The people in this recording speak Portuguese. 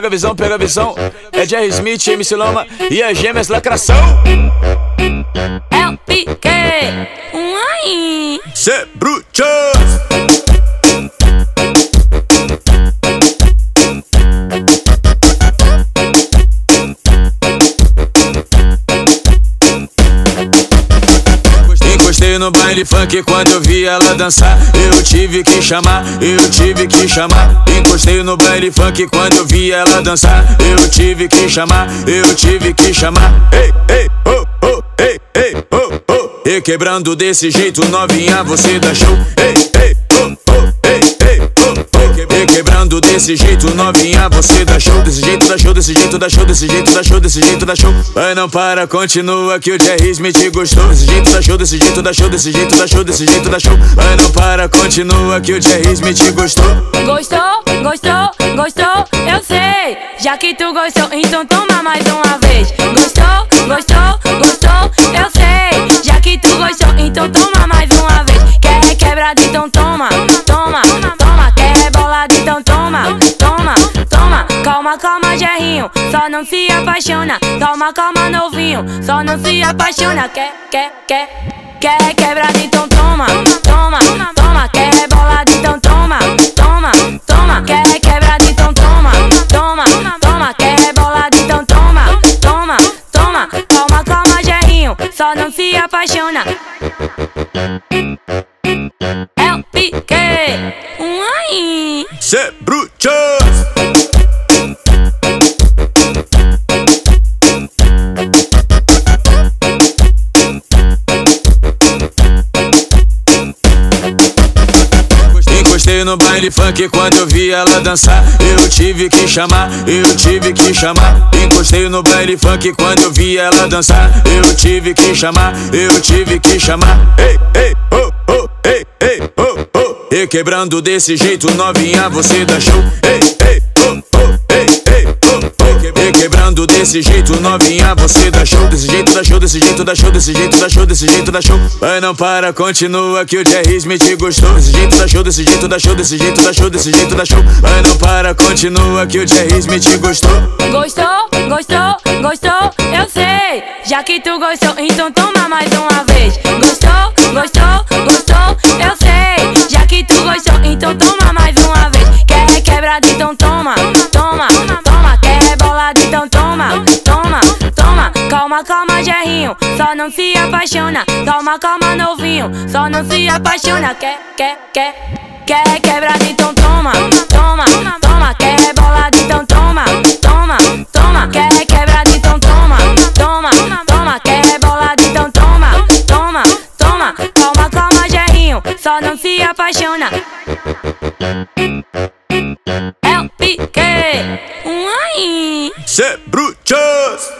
Pega a visão, pega a visão. É Jerry Smith, MC Loma e a Gêmeas Lacração. É o pique, um aí. Cê bruto. Encostei no baile funk quando eu vi ela dançar. Eu tive que chamar, eu tive que chamar. Encostei no baile funk quando eu vi ela dançar. Eu tive que chamar, eu tive que chamar. Ei, ei, oh, oh, ei, ei, oh, oh. E quebrando desse jeito, novinha, você dá show. Ei, desse jeito, novinha, você dá show. Desse jeito, dá show, desse jeito, dá show, desse jeito, dá show, desse jeito, dá show. Vai, não para, continua que o Jerry Smith gostou. Desse jeito, dá show, desse jeito, dá show, desse jeito, dá show, desse jeito, dá show. Vai, não para, continua que o Jerry Smith gostou. Gostou, gostou, gostou, eu sei. Já que tu gostou, então toma mais uma vez. Gostou, gostou, gostou, eu sei. Já que tu gostou, então toma mais uma vez. Quer quebrada, então toma, toma. Calma, Gerrinho, só não se apaixona. Calma, calma, novinho, só não se apaixona. Quer, quer, quer, quer quebrada, então toma, toma, toma. Quer bolada, então toma, toma, toma. Quer quebrada, então toma, toma, toma. Quer bolada, então toma, toma, toma. Calma, calma, Gerrinho, só não se apaixona. É o pique, um aí. Cê bruto. No baile funk quando eu vi ela dançar. Eu tive que chamar, eu tive que chamar. Encostei no baile funk quando eu vi ela dançar. Eu tive que chamar, eu tive que chamar. Ei, ei, oh, oh, ei, ei, oh, oh. E quebrando desse jeito, novinha, você dá show. Ei, ei, desse jeito, novinha, você dá show. Desse jeito, dá show, desse jeito, dá show, desse jeito, dá show, desse jeito, dá show. Vai, não para, continua que o Jerry Smith gostou. Desse jeito, dá show, desse jeito, dá show, desse jeito, dá show, desse jeito, dá show. Vai, não para, continua que o Jerry Smith gostou. Gostou, gostou, gostou, eu sei. Já que tu gostou, então toma mais uma vez. Gostou, gostou, gostou, eu sei. Já que tu gostou, então toma mais uma vez. Quer quebrada, então Calma, calma, Gerrinho, só não se apaixona. Calma, calma, novinho, só não se apaixona. Quer, quer, quer, quer quebrada, então toma, toma, toma. Quer bolada, então toma, toma, toma. Quer quebrada, então toma, toma, toma. Quer bolada, então toma, toma, toma. Calma, calma, Gerrinho, só não se apaixona. É o pique, um aí. Cê brutos.